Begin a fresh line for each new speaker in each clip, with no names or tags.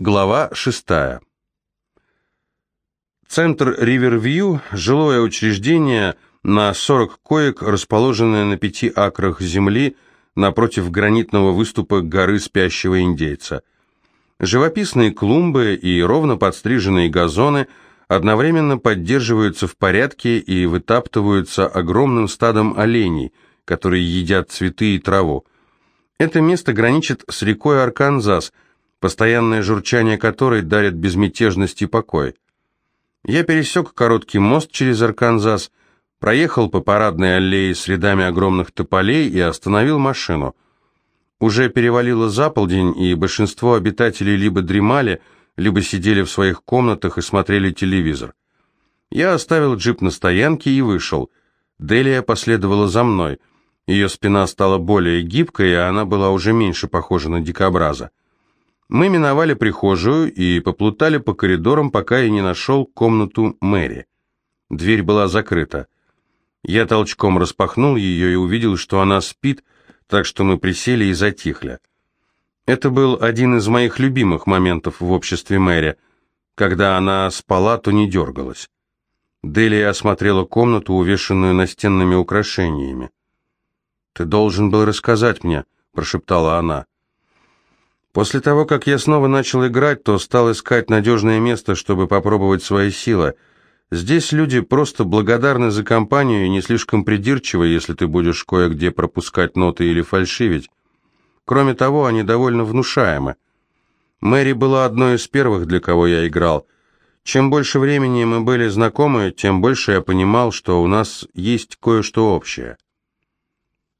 Глава 6. Центр Ривервью – жилое учреждение на 40 коек, расположенное на пяти акрах земли напротив гранитного выступа горы спящего индейца. Живописные клумбы и ровно подстриженные газоны одновременно поддерживаются в порядке и вытаптываются огромным стадом оленей, которые едят цветы и траву. Это место граничит с рекой Арканзас – постоянное журчание которой дарит безмятежность и покой. Я пересек короткий мост через Арканзас, проехал по парадной аллее с рядами огромных тополей и остановил машину. Уже перевалило за полдень, и большинство обитателей либо дремали, либо сидели в своих комнатах и смотрели телевизор. Я оставил джип на стоянке и вышел. Делия последовала за мной. Ее спина стала более гибкой, и она была уже меньше похожа на дикобраза. Мы миновали прихожую и поплутали по коридорам, пока я не нашел комнату Мэри. Дверь была закрыта. Я толчком распахнул ее и увидел, что она спит, так что мы присели и затихли. Это был один из моих любимых моментов в обществе Мэри. Когда она спала, то не дергалась. Делия осмотрела комнату, увешанную настенными украшениями. «Ты должен был рассказать мне», — прошептала она. После того, как я снова начал играть, то стал искать надежное место, чтобы попробовать свои силы. Здесь люди просто благодарны за компанию и не слишком придирчивы, если ты будешь кое-где пропускать ноты или фальшивить. Кроме того, они довольно внушаемы. Мэри была одной из первых, для кого я играл. Чем больше времени мы были знакомы, тем больше я понимал, что у нас есть кое-что общее.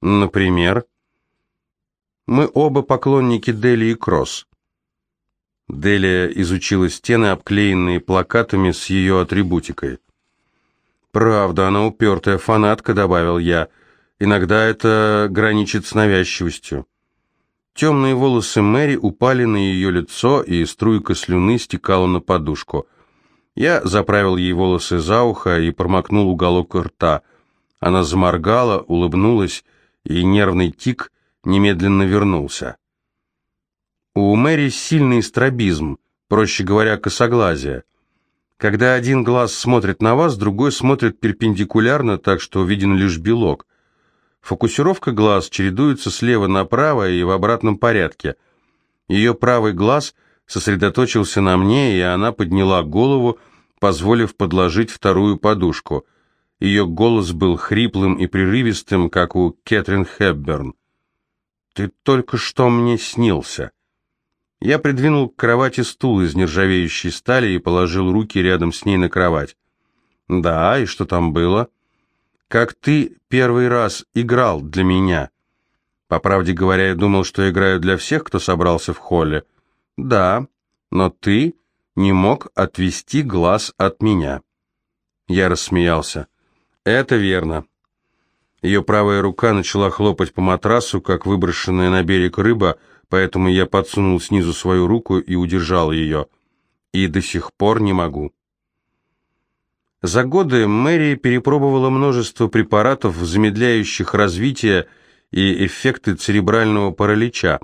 Например... Мы оба поклонники Дели и Кросс. Делия изучила стены, обклеенные плакатами с ее атрибутикой. «Правда, она упертая фанатка», — добавил я. «Иногда это граничит с навязчивостью». Темные волосы Мэри упали на ее лицо, и струйка слюны стекала на подушку. Я заправил ей волосы за ухо и промокнул уголок рта. Она заморгала, улыбнулась, и нервный тик немедленно вернулся. У Мэри сильный стробизм, проще говоря, косоглазие. Когда один глаз смотрит на вас, другой смотрит перпендикулярно, так что виден лишь белок. Фокусировка глаз чередуется слева направо и в обратном порядке. Ее правый глаз сосредоточился на мне, и она подняла голову, позволив подложить вторую подушку. Ее голос был хриплым и прерывистым, как у Кэтрин Хепберн. «Ты только что мне снился». Я придвинул к кровати стул из нержавеющей стали и положил руки рядом с ней на кровать. «Да, и что там было?» «Как ты первый раз играл для меня». По правде говоря, я думал, что играю для всех, кто собрался в холле. «Да, но ты не мог отвести глаз от меня». Я рассмеялся. «Это верно. Ее правая рука начала хлопать по матрасу, как выброшенная на берег рыба, поэтому я подсунул снизу свою руку и удержал ее. И до сих пор не могу. За годы Мэри перепробовала множество препаратов, замедляющих развитие и эффекты церебрального паралича.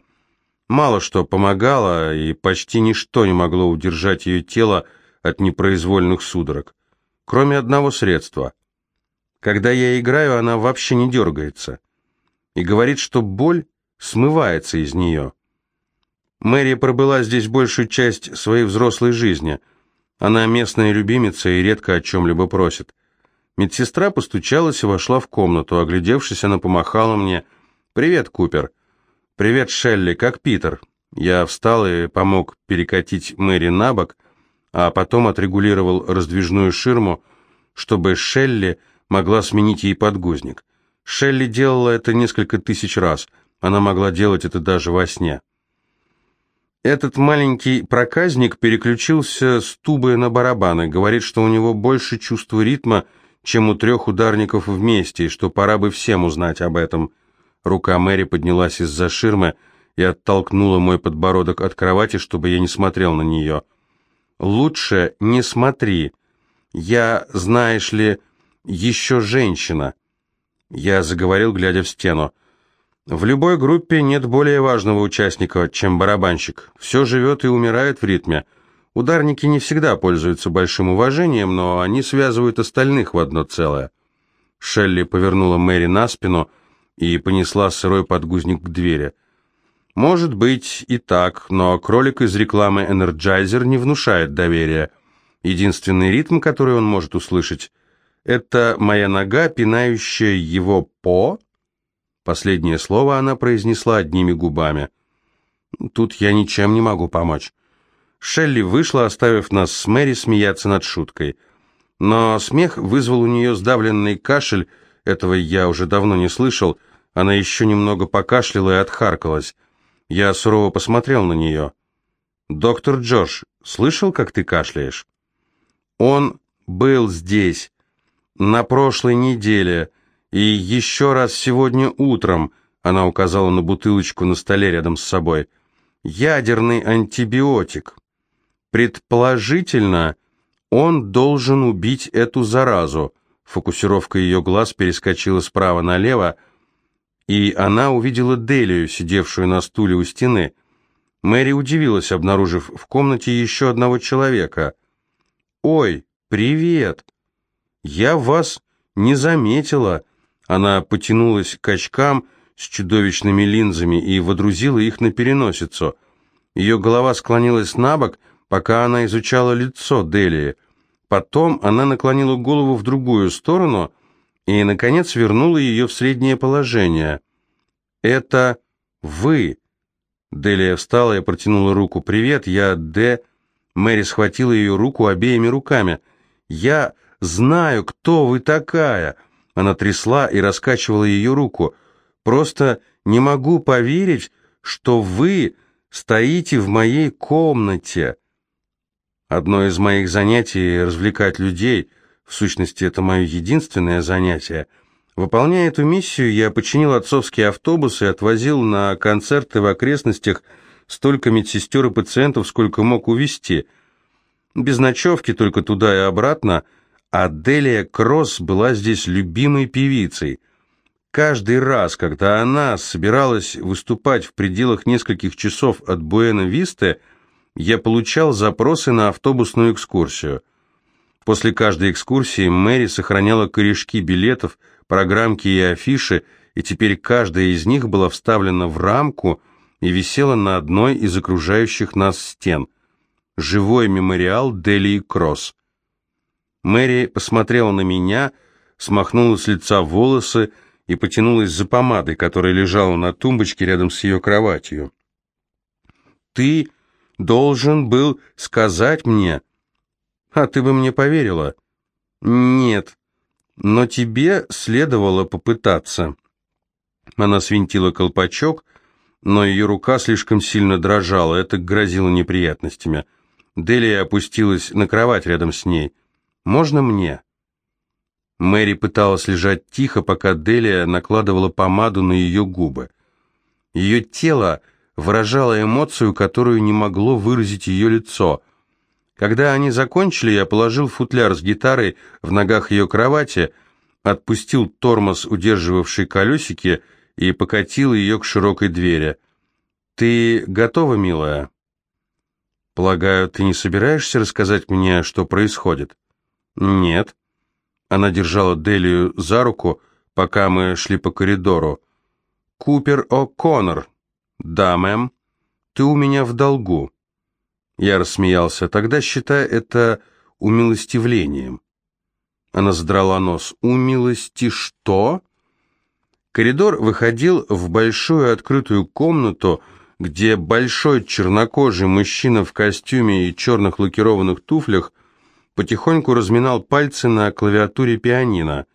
Мало что помогало, и почти ничто не могло удержать ее тело от непроизвольных судорог, кроме одного средства – когда я играю, она вообще не дергается. И говорит, что боль смывается из нее. Мэри пробыла здесь большую часть своей взрослой жизни. Она местная любимица и редко о чем-либо просит. Медсестра постучалась и вошла в комнату. Оглядевшись, она помахала мне. «Привет, Купер». «Привет, Шелли. Как Питер?» Я встал и помог перекатить Мэри на бок, а потом отрегулировал раздвижную ширму, чтобы Шелли могла сменить ей подгузник. Шелли делала это несколько тысяч раз, она могла делать это даже во сне. Этот маленький проказник переключился с тубы на барабаны, говорит, что у него больше чувства ритма, чем у трех ударников вместе, и что пора бы всем узнать об этом. Рука Мэри поднялась из-за ширмы и оттолкнула мой подбородок от кровати, чтобы я не смотрел на нее. «Лучше не смотри. Я, знаешь ли, еще женщина. Я заговорил, глядя в стену. В любой группе нет более важного участника, чем барабанщик. Все живет и умирает в ритме. Ударники не всегда пользуются большим уважением, но они связывают остальных в одно целое. Шелли повернула Мэри на спину и понесла сырой подгузник к двери. Может быть и так, но кролик из рекламы Energizer не внушает доверия. Единственный ритм, который он может услышать, это моя нога, пинающая его по Последнее слово она произнесла одними губами. «Тут я ничем не могу помочь». Шелли вышла, оставив нас с Мэри смеяться над шуткой. Но смех вызвал у нее сдавленный кашель, этого я уже давно не слышал. Она еще немного покашляла и отхаркалась. Я сурово посмотрел на нее. «Доктор Джордж, слышал, как ты кашляешь?» «Он был здесь, на прошлой неделе», и еще раз сегодня утром, она указала на бутылочку на столе рядом с собой, ядерный антибиотик. Предположительно, он должен убить эту заразу. Фокусировка ее глаз перескочила справа налево, и она увидела Делию, сидевшую на стуле у стены. Мэри удивилась, обнаружив в комнате еще одного человека. «Ой, привет! Я вас не заметила!» Она потянулась к очкам с чудовищными линзами и водрузила их на переносицу. Ее голова склонилась на бок, пока она изучала лицо Делии. Потом она наклонила голову в другую сторону и, наконец, вернула ее в среднее положение. «Это вы!» Делия встала и протянула руку. «Привет, я Д...» Мэри схватила ее руку обеими руками. «Я знаю, кто вы такая!» Она трясла и раскачивала ее руку. «Просто не могу поверить, что вы стоите в моей комнате». Одно из моих занятий — развлекать людей. В сущности, это мое единственное занятие. Выполняя эту миссию, я починил отцовские автобусы и отвозил на концерты в окрестностях столько медсестер и пациентов, сколько мог увезти. Без ночевки, только туда и обратно — Аделия Кросс была здесь любимой певицей. Каждый раз, когда она собиралась выступать в пределах нескольких часов от Буэна-Висты, я получал запросы на автобусную экскурсию. После каждой экскурсии Мэри сохраняла корешки билетов, программки и афиши, и теперь каждая из них была вставлена в рамку и висела на одной из окружающих нас стен. Живой мемориал Делии Кросс. Мэри посмотрела на меня, смахнула с лица волосы и потянулась за помадой, которая лежала на тумбочке рядом с ее кроватью. «Ты должен был сказать мне...» «А ты бы мне поверила?» «Нет, но тебе следовало попытаться». Она свинтила колпачок, но ее рука слишком сильно дрожала, это грозило неприятностями. Делия опустилась на кровать рядом с ней. Можно мне?» Мэри пыталась лежать тихо, пока Делия накладывала помаду на ее губы. Ее тело выражало эмоцию, которую не могло выразить ее лицо. Когда они закончили, я положил футляр с гитарой в ногах ее кровати, отпустил тормоз, удерживавший колесики, и покатил ее к широкой двери. «Ты готова, милая?» «Полагаю, ты не собираешься рассказать мне, что происходит?» «Нет». Она держала Делию за руку, пока мы шли по коридору. «Купер О'Коннор». «Да, мэм. Ты у меня в долгу». Я рассмеялся. «Тогда считай это умилостивлением». Она задрала нос. «Умилости что?» Коридор выходил в большую открытую комнату, где большой чернокожий мужчина в костюме и черных лакированных туфлях потихоньку разминал пальцы на клавиатуре пианино.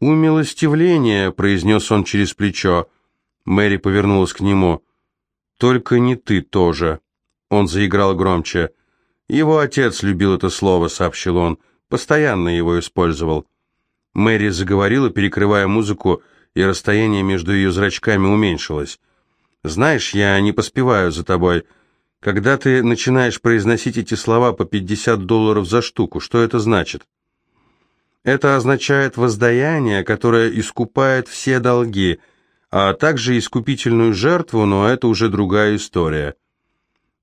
«Умилостивление», — произнес он через плечо. Мэри повернулась к нему. «Только не ты тоже». Он заиграл громче. «Его отец любил это слово», — сообщил он. «Постоянно его использовал». Мэри заговорила, перекрывая музыку, и расстояние между ее зрачками уменьшилось. «Знаешь, я не поспеваю за тобой. Когда ты начинаешь произносить эти слова по 50 долларов за штуку, что это значит? Это означает воздаяние, которое искупает все долги, а также искупительную жертву, но это уже другая история.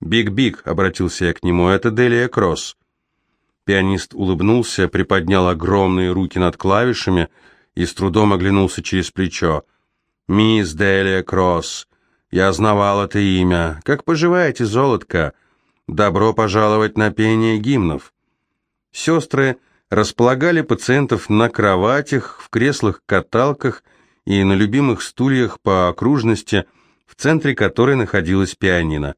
«Биг-Биг», — обратился я к нему, — «это Делия Кросс». Пианист улыбнулся, приподнял огромные руки над клавишами и с трудом оглянулся через плечо. «Мисс Делия Кросс, я знавал это имя. Как поживаете, золотко? Добро пожаловать на пение гимнов». Сестры располагали пациентов на кроватях, в креслах-каталках и на любимых стульях по окружности, в центре которой находилась пианино.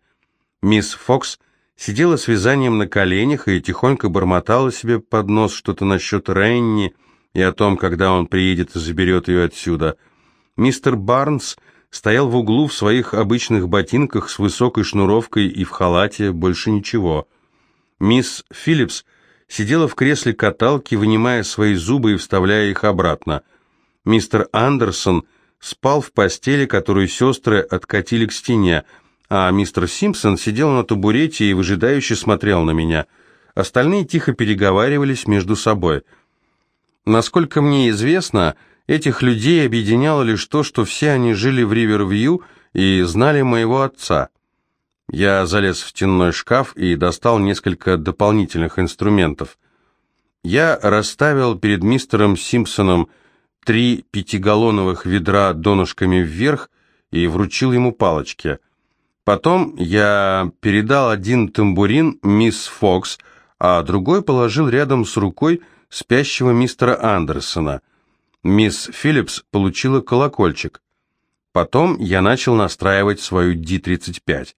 Мисс Фокс сидела с вязанием на коленях и тихонько бормотала себе под нос что-то насчет Ренни и о том, когда он приедет и заберет ее отсюда. Мистер Барнс стоял в углу в своих обычных ботинках с высокой шнуровкой и в халате, больше ничего. Мисс Филлипс сидела в кресле каталки, вынимая свои зубы и вставляя их обратно. Мистер Андерсон спал в постели, которую сестры откатили к стене, а мистер Симпсон сидел на табурете и выжидающе смотрел на меня. Остальные тихо переговаривались между собой. Насколько мне известно, этих людей объединяло лишь то, что все они жили в Ривервью и знали моего отца. Я залез в стенной шкаф и достал несколько дополнительных инструментов. Я расставил перед мистером Симпсоном три пятигаллоновых ведра донышками вверх и вручил ему палочки. Потом я передал один тамбурин мисс Фокс, а другой положил рядом с рукой спящего мистера Андерсона. Мисс Филлипс получила колокольчик. Потом я начал настраивать свою D-35.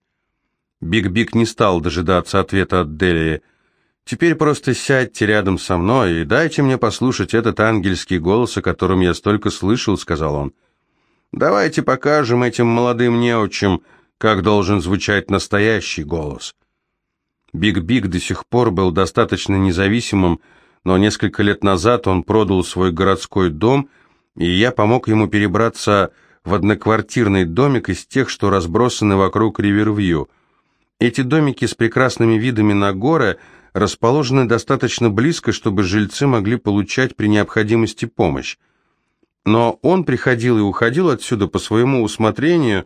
Биг-Биг не стал дожидаться ответа от Делии. «Теперь просто сядьте рядом со мной и дайте мне послушать этот ангельский голос, о котором я столько слышал», — сказал он. «Давайте покажем этим молодым неучам, как должен звучать настоящий голос». Биг-Биг до сих пор был достаточно независимым, но несколько лет назад он продал свой городской дом, и я помог ему перебраться в одноквартирный домик из тех, что разбросаны вокруг Ривервью — эти домики с прекрасными видами на горы расположены достаточно близко, чтобы жильцы могли получать при необходимости помощь. Но он приходил и уходил отсюда по своему усмотрению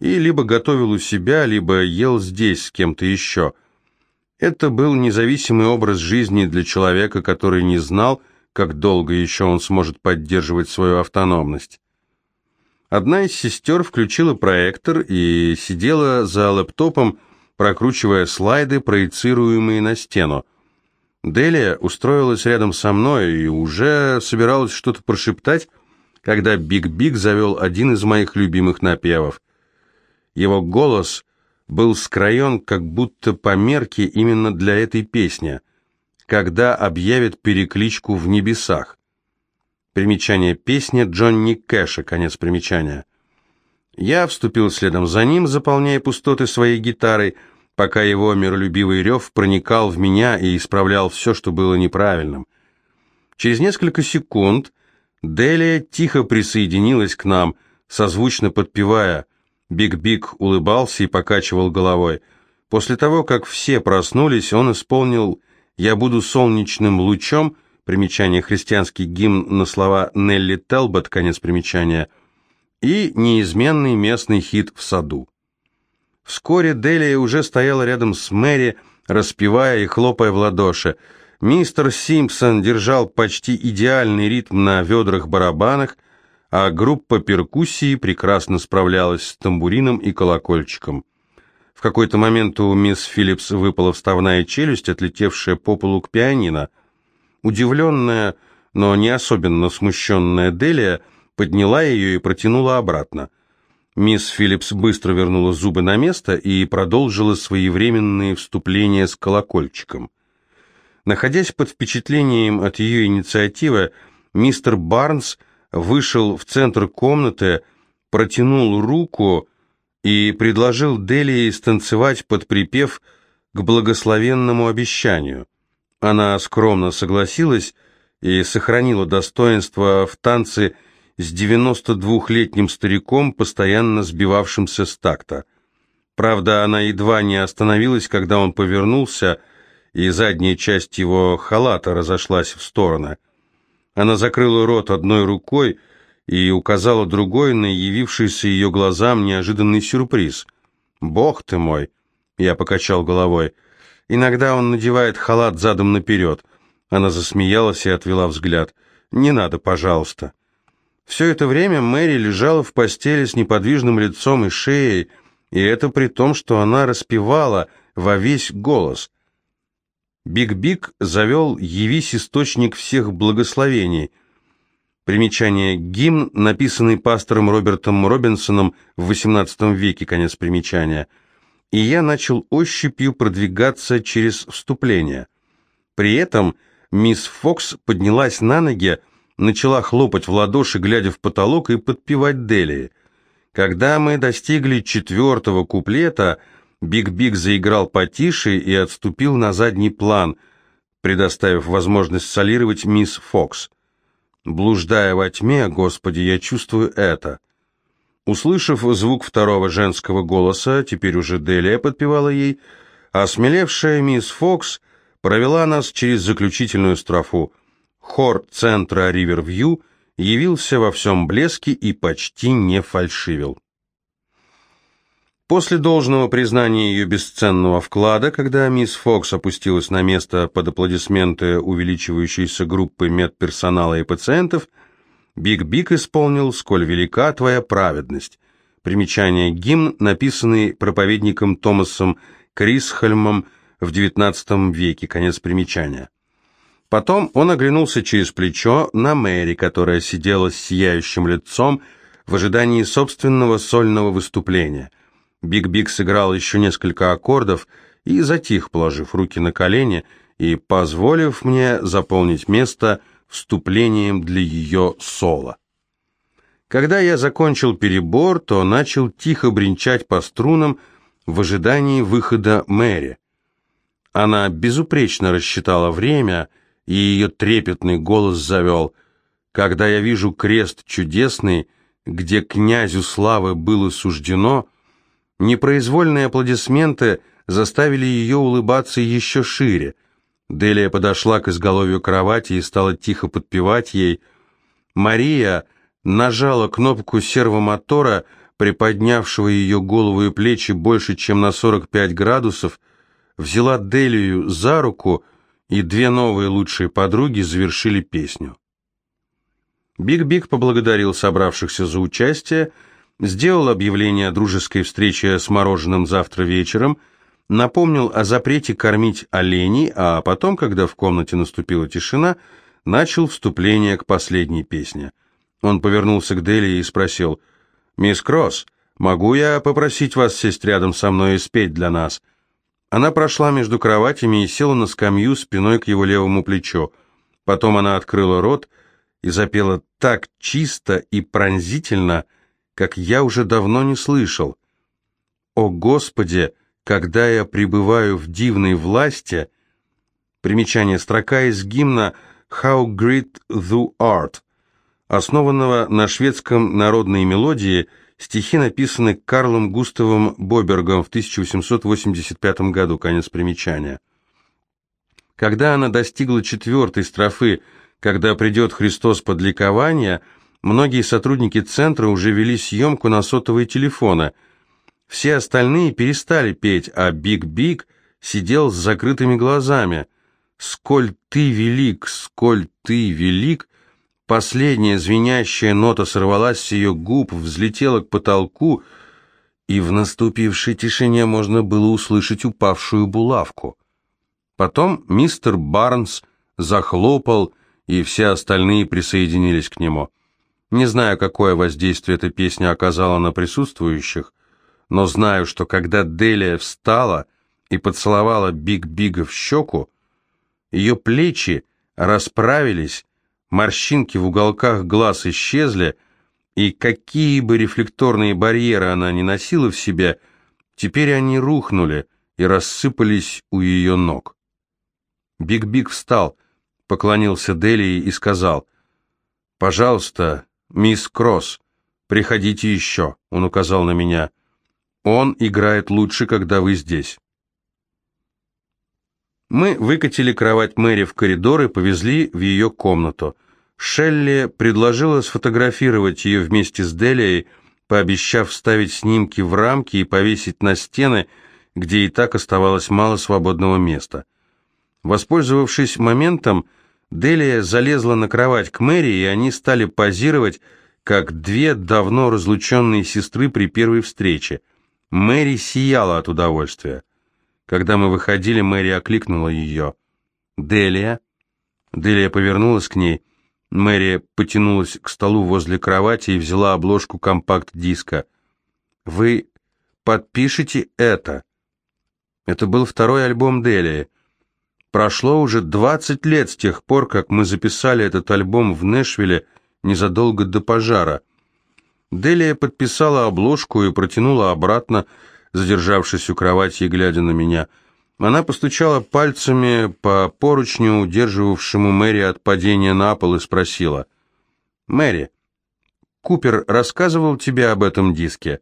и либо готовил у себя, либо ел здесь с кем-то еще. Это был независимый образ жизни для человека, который не знал, как долго еще он сможет поддерживать свою автономность. Одна из сестер включила проектор и сидела за лэптопом, прокручивая слайды, проецируемые на стену. Делия устроилась рядом со мной и уже собиралась что-то прошептать, когда Биг-Биг завел один из моих любимых напевов. Его голос был скроен как будто по мерке именно для этой песни, когда объявят перекличку в небесах. Примечание песни Джонни Кэша, конец примечания. Я вступил следом за ним, заполняя пустоты своей гитарой, пока его миролюбивый рев проникал в меня и исправлял все, что было неправильным. Через несколько секунд Делия тихо присоединилась к нам, созвучно подпевая. Биг-Биг улыбался и покачивал головой. После того, как все проснулись, он исполнил «Я буду солнечным лучом», примечание христианский гимн на слова Нелли Телбот, конец примечания – и неизменный местный хит в саду. Вскоре Делия уже стояла рядом с Мэри, распевая и хлопая в ладоши. Мистер Симпсон держал почти идеальный ритм на ведрах-барабанах, а группа перкуссии прекрасно справлялась с тамбурином и колокольчиком. В какой-то момент у мисс Филлипс выпала вставная челюсть, отлетевшая по полу к пианино. Удивленная, но не особенно смущенная Делия – подняла ее и протянула обратно. Мисс Филлипс быстро вернула зубы на место и продолжила своевременные вступления с колокольчиком. Находясь под впечатлением от ее инициативы, мистер Барнс вышел в центр комнаты, протянул руку и предложил Делии станцевать под припев к благословенному обещанию. Она скромно согласилась и сохранила достоинство в танце с 92-летним стариком, постоянно сбивавшимся с такта. Правда, она едва не остановилась, когда он повернулся, и задняя часть его халата разошлась в стороны. Она закрыла рот одной рукой и указала другой на явившийся ее глазам неожиданный сюрприз. «Бог ты мой!» — я покачал головой. «Иногда он надевает халат задом наперед». Она засмеялась и отвела взгляд. «Не надо, пожалуйста». Все это время Мэри лежала в постели с неподвижным лицом и шеей, и это при том, что она распевала во весь голос. Биг-Биг завел «Явись источник всех благословений», Примечание. Гимн, написанный пастором Робертом Робинсоном в XVIII веке, конец примечания. И я начал ощупью продвигаться через вступление. При этом мисс Фокс поднялась на ноги, начала хлопать в ладоши, глядя в потолок, и подпевать Делии. Когда мы достигли четвертого куплета, Биг-Биг заиграл потише и отступил на задний план, предоставив возможность солировать мисс Фокс. Блуждая во тьме, Господи, я чувствую это. Услышав звук второго женского голоса, теперь уже Делия подпевала ей, осмелевшая мисс Фокс провела нас через заключительную строфу. Хор центра Ривервью явился во всем блеске и почти не фальшивил. После должного признания ее бесценного вклада, когда мисс Фокс опустилась на место под аплодисменты увеличивающейся группы медперсонала и пациентов, Биг-Биг исполнил «Сколь велика твоя праведность». Примечание гимн, написанный проповедником Томасом Крисхельмом в XIX веке, конец примечания. Потом он оглянулся через плечо на Мэри, которая сидела с сияющим лицом в ожидании собственного сольного выступления – Биг-Биг сыграл еще несколько аккордов и затих, положив руки на колени и позволив мне заполнить место вступлением для ее соло. Когда я закончил перебор, то начал тихо бренчать по струнам в ожидании выхода Мэри. Она безупречно рассчитала время, и ее трепетный голос завел «Когда я вижу крест чудесный, где князю славы было суждено», Непроизвольные аплодисменты заставили ее улыбаться еще шире. Делия подошла к изголовью кровати и стала тихо подпевать ей. Мария нажала кнопку сервомотора, приподнявшего ее голову и плечи больше, чем на 45 градусов, взяла Делию за руку, и две новые лучшие подруги завершили песню. Биг-Биг поблагодарил собравшихся за участие, сделал объявление о дружеской встрече с мороженым завтра вечером, напомнил о запрете кормить оленей, а потом, когда в комнате наступила тишина, начал вступление к последней песне. Он повернулся к Делии и спросил, «Мисс Кросс, могу я попросить вас сесть рядом со мной и спеть для нас?» Она прошла между кроватями и села на скамью спиной к его левому плечу. Потом она открыла рот и запела так чисто и пронзительно, как я уже давно не слышал. «О Господи, когда я пребываю в дивной власти...» Примечание строка из гимна «How Great Thou Art», основанного на шведском народной мелодии, стихи написаны Карлом Густавом Бобергом в 1885 году, конец примечания. Когда она достигла четвертой строфы «Когда придет Христос под ликование», Многие сотрудники центра уже вели съемку на сотовые телефоны. Все остальные перестали петь, а Биг-Биг сидел с закрытыми глазами. «Сколь ты велик, сколь ты велик!» Последняя звенящая нота сорвалась с ее губ, взлетела к потолку, и в наступившей тишине можно было услышать упавшую булавку. Потом мистер Барнс захлопал, и все остальные присоединились к нему. Не знаю, какое воздействие эта песня оказала на присутствующих, но знаю, что когда Делия встала и поцеловала Биг-Бига в щеку, ее плечи расправились, морщинки в уголках глаз исчезли, и какие бы рефлекторные барьеры она ни носила в себе, теперь они рухнули и рассыпались у ее ног. Биг-Биг встал, поклонился Делии и сказал, «Пожалуйста, «Мисс Кросс, приходите еще», — он указал на меня. «Он играет лучше, когда вы здесь». Мы выкатили кровать Мэри в коридор и повезли в ее комнату. Шелли предложила сфотографировать ее вместе с Делией, пообещав вставить снимки в рамки и повесить на стены, где и так оставалось мало свободного места. Воспользовавшись моментом, Делия залезла на кровать к Мэри, и они стали позировать, как две давно разлученные сестры при первой встрече. Мэри сияла от удовольствия. Когда мы выходили, Мэри окликнула ее. «Делия?» Делия повернулась к ней. Мэри потянулась к столу возле кровати и взяла обложку компакт-диска. «Вы подпишите это?» Это был второй альбом Делии. Прошло уже 20 лет с тех пор, как мы записали этот альбом в Нэшвилле незадолго до пожара. Делия подписала обложку и протянула обратно, задержавшись у кровати и глядя на меня. Она постучала пальцами по поручню, удерживавшему Мэри от падения на пол, и спросила. «Мэри, Купер рассказывал тебе об этом диске?»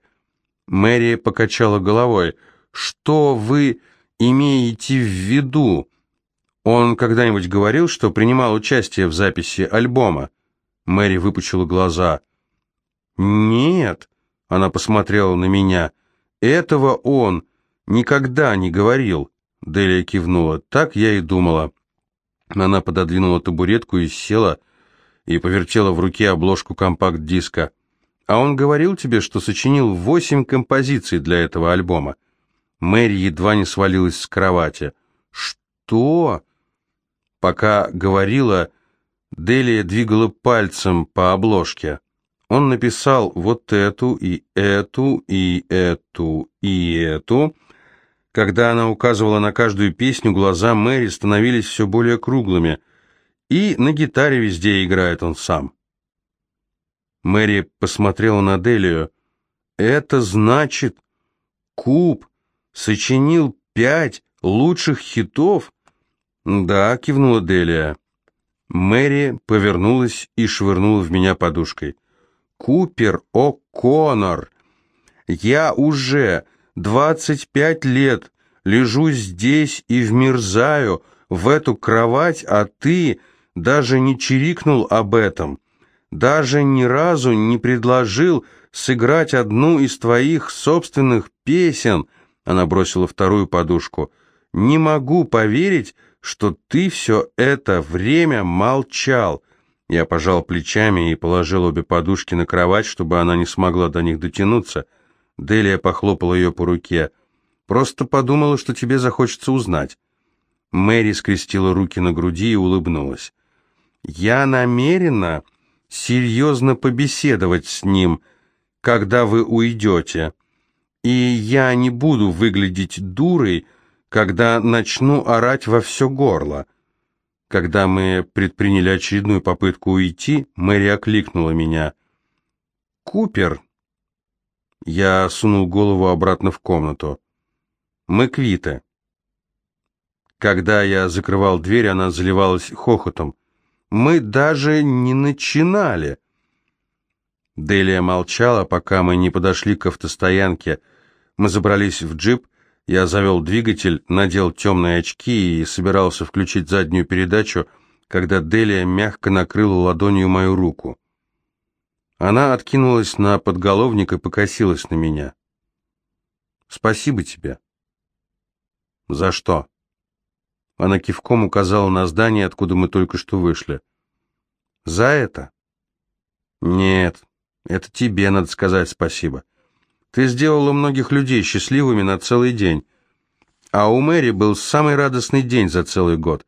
Мэри покачала головой. «Что вы имеете в виду?» Он когда-нибудь говорил, что принимал участие в записи альбома? Мэри выпучила глаза. «Нет», — она посмотрела на меня, — «этого он никогда не говорил». Делия кивнула. «Так я и думала». Она пододвинула табуретку и села, и повертела в руке обложку компакт-диска. «А он говорил тебе, что сочинил восемь композиций для этого альбома?» Мэри едва не свалилась с кровати. «Что?» Пока говорила, Делия двигала пальцем по обложке. Он написал вот эту и эту и эту и эту. Когда она указывала на каждую песню, глаза Мэри становились все более круглыми. И на гитаре везде играет он сам. Мэри посмотрела на Делию. «Это значит, Куб сочинил пять лучших хитов?» «Да», — кивнула Делия. Мэри повернулась и швырнула в меня подушкой. «Купер О'Коннор, я уже двадцать пять лет лежу здесь и вмерзаю в эту кровать, а ты даже не чирикнул об этом, даже ни разу не предложил сыграть одну из твоих собственных песен». Она бросила вторую подушку. «Не могу поверить, что ты все это время молчал». Я пожал плечами и положил обе подушки на кровать, чтобы она не смогла до них дотянуться. Делия похлопала ее по руке. «Просто подумала, что тебе захочется узнать». Мэри скрестила руки на груди и улыбнулась. «Я намерена серьезно побеседовать с ним, когда вы уйдете, и я не буду выглядеть дурой, когда начну орать во все горло. Когда мы предприняли очередную попытку уйти, Мэри окликнула меня. «Купер!» Я сунул голову обратно в комнату. «Мы квиты». Когда я закрывал дверь, она заливалась хохотом. «Мы даже не начинали!» Делия молчала, пока мы не подошли к автостоянке. Мы забрались в джип, я завел двигатель, надел темные очки и собирался включить заднюю передачу, когда Делия мягко накрыла ладонью мою руку. Она откинулась на подголовник и покосилась на меня. «Спасибо тебе». «За что?» Она кивком указала на здание, откуда мы только что вышли. «За это?» «Нет, это тебе надо сказать спасибо. Ты сделала многих людей счастливыми на целый день. А у Мэри был самый радостный день за целый год.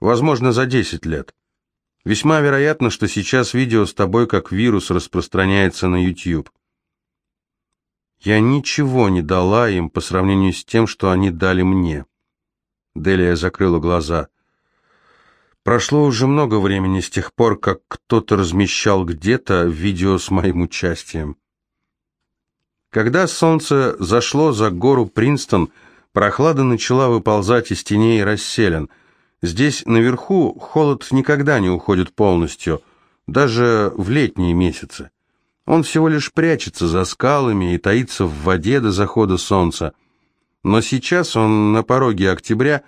Возможно, за десять лет. Весьма вероятно, что сейчас видео с тобой как вирус распространяется на YouTube. Я ничего не дала им по сравнению с тем, что они дали мне. Делия закрыла глаза. Прошло уже много времени с тех пор, как кто-то размещал где-то видео с моим участием. Когда солнце зашло за гору Принстон, прохлада начала выползать из теней расселен. Здесь наверху холод никогда не уходит полностью, даже в летние месяцы. Он всего лишь прячется за скалами и таится в воде до захода солнца. Но сейчас он на пороге октября,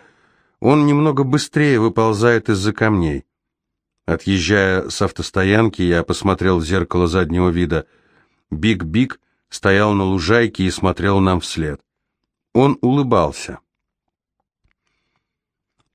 он немного быстрее выползает из-за камней. Отъезжая с автостоянки, я посмотрел в зеркало заднего вида. Биг-Биг стоял на лужайке и смотрел нам вслед. Он улыбался.